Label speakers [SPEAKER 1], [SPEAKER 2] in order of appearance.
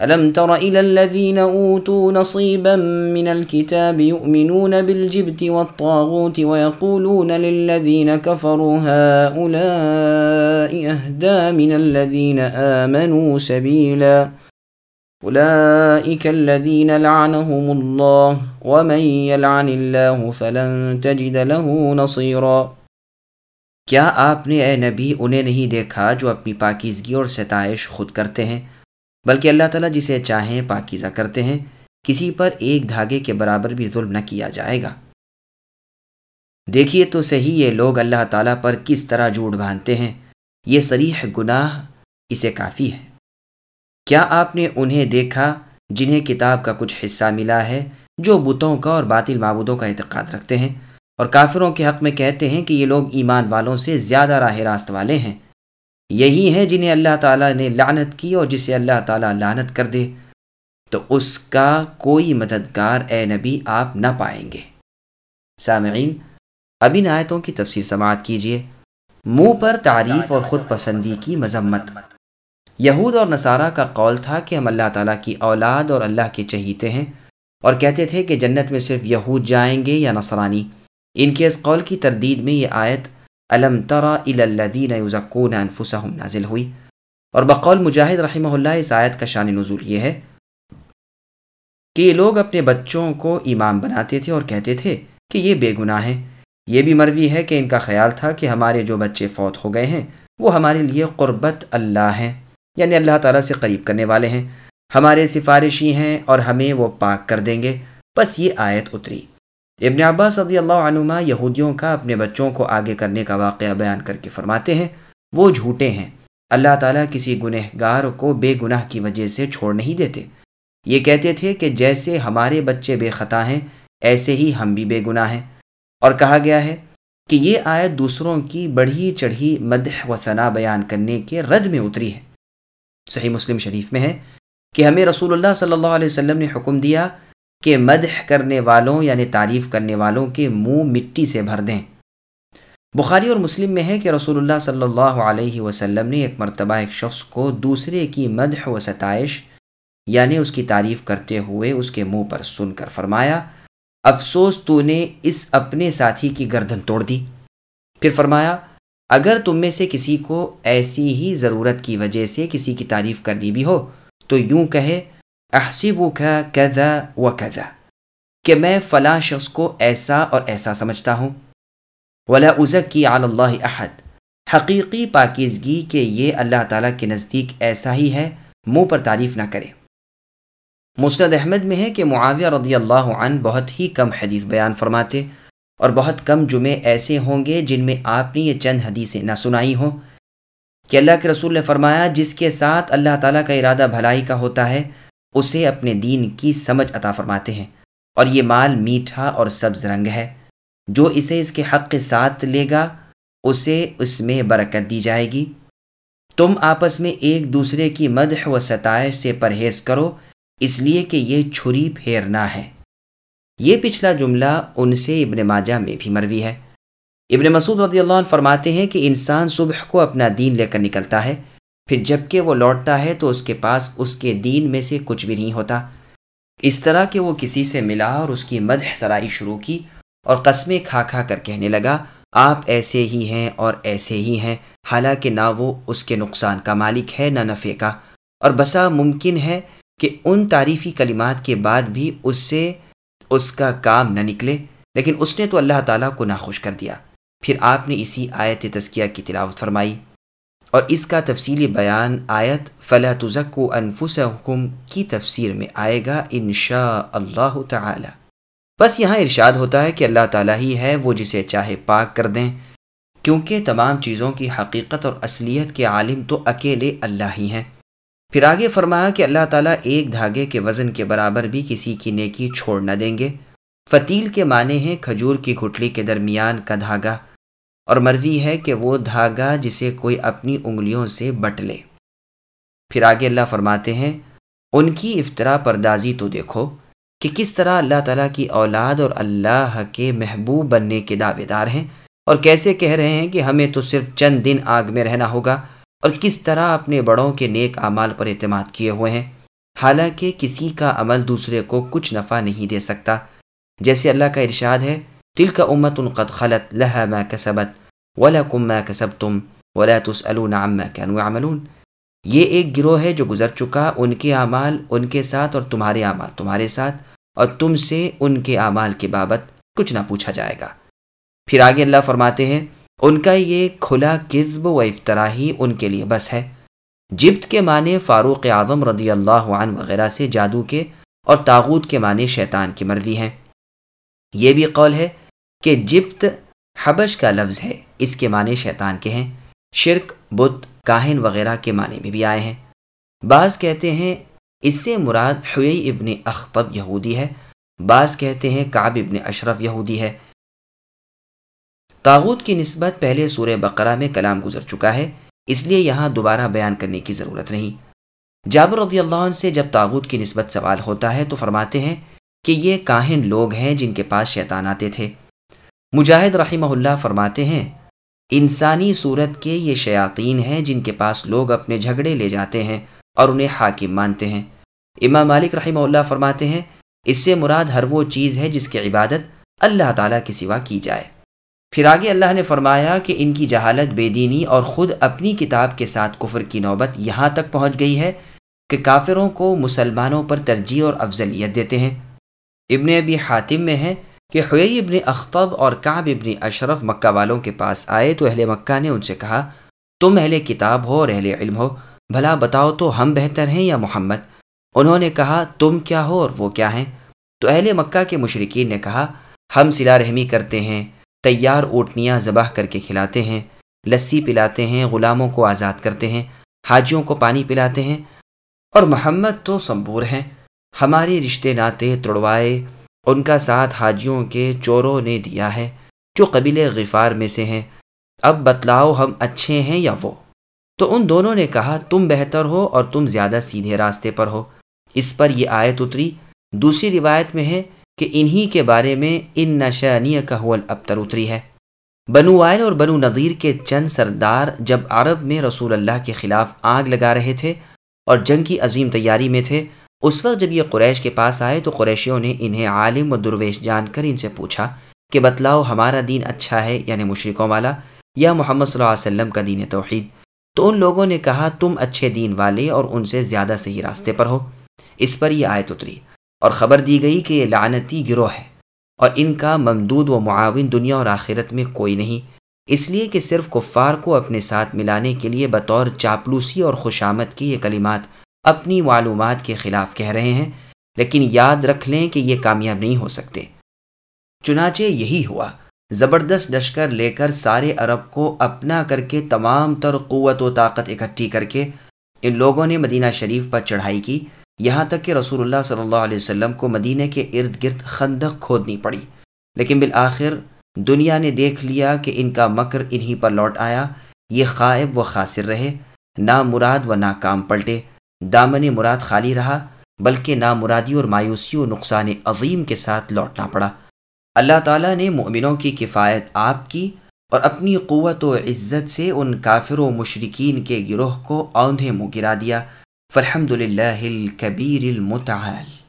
[SPEAKER 1] ألم تر إلى الذين أوتوا نصيبا من الكتاب يؤمنون بالجبت والطاغوت ويقولون للذين كفروا هؤلاء أهدى من الذين آمنوا سبيلا أولئك الذين لعنهم الله ومن يلعن الله فلن تجد له نصيرا
[SPEAKER 2] کیا آپ نے اے نبی انہیں نہیں دیکھا جو اپنی پاکیزگی اور ستائش خود کرتے ہیں؟ بلکہ اللہ تعالیٰ جسے چاہیں پاکیزہ کرتے ہیں، کسی پر ایک دھاگے کے برابر بھی ظلم نہ کیا جائے گا۔ دیکھیے تو صحیح یہ لوگ اللہ تعالیٰ پر کس طرح جھوٹ باندھتے ہیں۔ یہ سریح گناہ اسے کافی ہے۔ کیا آپ نے انہیں دیکھا جنہیں کتاب کا کچھ حصہ ملا ہے، جو بتوں کا اور باطل معبودوں کا اعتقاد رکھتے ہیں؟ اور کافروں کے حق میں کہتے ہیں کہ یہ لوگ ایمان والوں سے زیادہ راہ راست والے ہیں۔ یہی ہیں جنہیں اللہ تعالیٰ نے لعنت کی اور جسے اللہ تعالیٰ لعنت کر دے۔ تو اس کا کوئی مددگار اے نبی آپ نہ پائیں گے۔ سامعین، اب ان آیتوں کی تفصیل سماعت کیجیے منہ پر تعریف اور خود پسندی کی مذمت۔ یہود اور نصارہ کا قول تھا کہ ہم اللہ تعالیٰ کی اولاد اور اللہ کے چہیتے ہیں اور کہتے تھے کہ جنت میں صرف یہود جائیں گے یا نصرانی۔ ان کے اس قول کی تردید میں یہ آیت علم ترا الدین یزکون انفسہم نازل ہوئی؟ اور بقول مجاہد رحمہ اللہ اس آیت کا شان نزول یہ ہے کہ یہ لوگ اپنے بچوں کو امام بناتے تھے اور کہتے تھے کہ یہ بے گناہ ہیں۔ یہ بھی مروی ہے کہ ان کا خیال تھا کہ ہمارے جو بچے فوت ہو گئے ہیں، وہ ہمارے لیے قربت اللہ ہیں یعنی اللہ تعالیٰ سے قریب کرنے والے ہیں۔ ہمارے سفارشی ہیں اور ہمیں وہ پاک کر دیں گے۔ بس یہ آیت اتری۔ ابن عباس صدی اللہ عنما یہودیوں کا اپنے بچوں کو آگے کرنے کا واقعہ بیان کر کے فرماتے ہیں۔ وہ جھوٹے ہیں۔ اللہ تعالیٰ کسی گنہ گار کو بے گناہ کی وجہ سے چھوڑ نہیں دیتے۔ یہ کہتے تھے کہ جیسے ہمارے بچے بے خطا ہیں، ایسے ہی ہم بھی بے گناہ ہیں۔ اور کہا گیا ہے کہ یہ آیت دوسروں کی بڑھی چڑھی مدح و ثنا بیان کرنے کے رد میں اتری ہے۔ صحیح مسلم شریف میں ہے کہ ہمیں رسول اللہ صلی اللہ علیہ وسلم نے حکم دیا کہ مدح کرنے والوں یعنی تعریف کرنے والوں کے منہ مٹی سے بھر دیں۔ بخاری اور مسلم میں ہے کہ رسول اللہ صلی اللہ علیہ وسلم نے ایک مرتبہ ایک شخص کو دوسرے کی مدح و ستائش یعنی اس کی تعریف کرتے ہوئے اس کے منہ پر سن کر فرمایا، افسوس تو نے اس اپنے ساتھی کی گردن توڑ دی۔ پھر فرمایا، اگر تم میں سے کسی کو ایسی ہی ضرورت کی وجہ سے کسی کی تعریف کرنی بھی ہو، تو یوں کہے احسیب کا کیزا و کیزا کہ میں فلاں شخص کو ایسا اور ایسا سمجھتا ہوں۔ ولا ازک کی اللہ احد، حقیقی پاکیزگی کہ یہ اللہ تعالیٰ کے نزدیک ایسا ہی ہے، منہ پر تعریف نہ کرے۔ مسند احمد میں ہے کہ معاویہ رضی اللہ عنہ بہت ہی کم حدیث بیان فرماتے اور بہت کم جمعے ایسے ہوں گے جن میں آپ نے یہ چند حدیثیں نہ سنائی ہوں۔ کہ اللہ کے رسول نے فرمایا، جس کے ساتھ اللہ تعالیٰ کا ارادہ بھلائی کا ہوتا ہے اسے اپنے دین کی سمجھ عطا فرماتے ہیں۔ اور یہ مال میٹھا اور سبز رنگ ہے۔ جو اسے اس کے حق کے ساتھ لے گا، اسے اس میں برکت دی جائے گی۔ تم آپس میں ایک دوسرے کی مدح و ستائش سے پرہیز کرو، اس لیے کہ یہ چھری پھیرنا ہے۔ یہ پچھلا جملہ ان سے ابن ماجہ میں بھی مروی ہے۔ ابن مسعود رضی اللہ عنہ فرماتے ہیں کہ انسان صبح کو اپنا دین لے کر نکلتا ہے۔ پھر جبکہ وہ لوٹتا ہے تو اس کے پاس اس کے دین میں سے کچھ بھی نہیں ہوتا۔ اس طرح کہ وہ کسی سے ملا اور اس کی مدح سرائی شروع کی اور قسمیں کھا کھا کر کہنے لگا، آپ ایسے ہی ہیں اور ایسے ہی ہیں، حالانکہ نہ وہ اس کے نقصان کا مالک ہے نہ نفع کا۔ اور بسا ممکن ہے کہ ان تعریفی کلمات کے بعد بھی اس سے اس کا کام نہ نکلے، لیکن اس نے تو اللہ تعالیٰ کو ناخوش کر دیا۔ پھر آپ نے اسی آیت تزکیہ کی تلاوت فرمائی۔ اور اس کا تفصیلی بیان آیت فلاں تزک و انفس حکم کی تفسیر میں آئے گا انشاء اللہ تعالی۔ بس یہاں ارشاد ہوتا ہے کہ اللہ تعالیٰ ہی ہے وہ جسے چاہے پاک کر دیں۔ کیونکہ تمام چیزوں کی حقیقت اور اصلیت کے عالم تو اکیلے اللہ ہی ہیں۔ پھر آگے فرمایا کہ اللہ تعالیٰ ایک دھاگے کے وزن کے برابر بھی کسی کی نیکی چھوڑ نہ دیں گے۔ فتیل کے معنی ہیں کھجور کی گھٹلی کے درمیان کا دھاگا۔ اور مروی ہے کہ وہ دھاگا جسے کوئی اپنی انگلیوں سے بٹ لے۔ پھر آگے اللہ فرماتے ہیں، ان کی افطرا پردازی تو دیکھو کہ کس طرح اللہ تعالیٰ کی اولاد اور اللہ کے محبوب بننے کے دعوے دار ہیں اور کیسے کہہ رہے ہیں کہ ہمیں تو صرف چند دن آگ میں رہنا ہوگا اور کس طرح اپنے بڑوں کے نیک اعمال پر اعتماد کیے ہوئے ہیں۔ حالانکہ کسی کا عمل دوسرے کو کچھ نفع نہیں دے سکتا۔ جیسے اللہ کا ارشاد ہے دل کا امت القد خلط لہ میں کسبت۔ ولا کم میں ولا تسألون عما كانوا يعملون۔ یہ ایک گروہ ہے جو گزر چکا ان کے اعمال، ان کے ساتھ اور تمہارے اعمال، تمہارے ساتھ، اور تم سے ان کے اعمال کے بابت کچھ نہ پوچھا جائے گا۔ پھر آگے اللہ فرماتے ہیں، ان کا یہ کھلا کذب و افطراہی ان کے لیے بس ہے۔ جبت کے معنی فاروق اعظم رضی اللہ عنہ وغیرہ سے جادو کے اور تاغوت کے معنی شیطان کی مرضی ہیں۔ یہ بھی قول ہے کہ جبت حبش کا لفظ ہے۔ اس کے معنی شیطان کے ہیں۔ شرک، بت، کاہن وغیرہ کے معنی میں بھی آئے ہیں۔ بعض کہتے ہیں اس سے مراد حوی ابن اختب یہودی ہے۔ بعض کہتے ہیں کعب ابن اشرف یہودی ہے۔ تاغوت کی نسبت پہلے سورہ بقرہ میں کلام گزر چکا ہے۔ اس لیے یہاں دوبارہ بیان کرنے کی ضرورت نہیں۔ جابر رضی اللہ عنہ سے جب تاغوت کی نسبت سوال ہوتا ہے تو فرماتے ہیں کہ یہ کاہن لوگ ہیں جن کے پاس شیطان آتے تھے۔ مجاہد رحمہ اللہ فرماتے ہیں، انسانی صورت کے یہ شیاطین ہیں جن کے پاس لوگ اپنے جھگڑے لے جاتے ہیں اور انہیں حاکم مانتے ہیں۔ امام مالک رحمہ اللہ فرماتے ہیں، اس سے مراد ہر وہ چیز ہے جس کی عبادت اللہ تعالیٰ کے سوا کی جائے۔ پھر آگے اللہ نے فرمایا کہ ان کی جہالت بے دینی اور خود اپنی کتاب کے ساتھ کفر کی نوبت یہاں تک پہنچ گئی ہے کہ کافروں کو مسلمانوں پر ترجیح اور افضلیت دیتے ہیں۔ ابن ابی حاتم میں ہے کہ حوی ابن اختب اور کعب ابن اشرف مکہ والوں کے پاس آئے تو اہل مکہ نے ان سے کہا، تم اہل کتاب ہو اور اہل علم ہو، بھلا بتاؤ تو ہم بہتر ہیں یا محمد؟ انہوں نے کہا، تم کیا ہو اور وہ کیا ہیں؟ تو اہل مکہ کے مشرقین نے کہا، ہم سلا رحمی کرتے ہیں، تیار اوٹنیاں ذبح کر کے کھلاتے ہیں، لسی پلاتے ہیں، غلاموں کو آزاد کرتے ہیں، حاجیوں کو پانی پلاتے ہیں، اور محمد تو سمبور ہیں، ہمارے رشتے ناتے تڑوائے ان کا ساتھ حاجیوں کے چوروں نے دیا ہے، جو قبیل غفار میں سے ہیں۔ اب بتلاؤ ہم اچھے ہیں یا وہ؟ تو ان دونوں نے کہا، تم بہتر ہو اور تم زیادہ سیدھے راستے پر ہو۔ اس پر یہ آیت اتری۔ دوسری روایت میں ہے کہ انہی کے بارے میں ان نشانی کا حول ابتر اتری ہے۔ بنو وائل اور بنو نذیر کے چند سردار جب عرب میں رسول اللہ کے خلاف آگ لگا رہے تھے اور جنگ کی عظیم تیاری میں تھے اس وقت جب یہ قریش کے پاس آئے تو قریشیوں نے انہیں عالم و درویش جان کر ان سے پوچھا کہ بتلاؤ ہمارا دین اچھا ہے یعنی مشرقوں والا یا محمد صلی اللہ علیہ وسلم کا دین توحید؟ تو ان لوگوں نے کہا، تم اچھے دین والے اور ان سے زیادہ صحیح راستے پر ہو۔ اس پر یہ آیت اتری۔ اور خبر دی گئی کہ یہ لعنتی گروہ ہے اور ان کا ممدود و معاون دنیا اور آخرت میں کوئی نہیں۔ اس لیے کہ صرف کفار کو اپنے ساتھ ملانے کے لیے بطور چاپلوسی اور خوشامد کی یہ کلمات اپنی معلومات کے خلاف کہہ رہے ہیں، لیکن یاد رکھ لیں کہ یہ کامیاب نہیں ہو سکتے۔ چنانچہ یہی ہوا۔ زبردست لشکر لے کر سارے عرب کو اپنا کر کے تمام تر قوت و طاقت اکٹھی کر کے ان لوگوں نے مدینہ شریف پر چڑھائی کی۔ یہاں تک کہ رسول اللہ صلی اللہ علیہ وسلم کو مدینہ کے ارد گرد خندق کھودنی پڑی۔ لیکن بالآخر دنیا نے دیکھ لیا کہ ان کا مکر انہی پر لوٹ آیا۔ یہ خائب و خاصر رہے نہ مراد و ناکام پلٹے۔ دامن مراد خالی رہا، بلکہ نامرادی اور مایوسی و نقصان عظیم کے ساتھ لوٹنا پڑا۔ اللہ تعالیٰ نے مؤمنوں کی کفایت آپ کی اور اپنی قوت و عزت سے ان کافر و مشرقین کے گروہ کو اوندھے منہ گرا دیا۔ فرحمد للہ الکبیر المتعال۔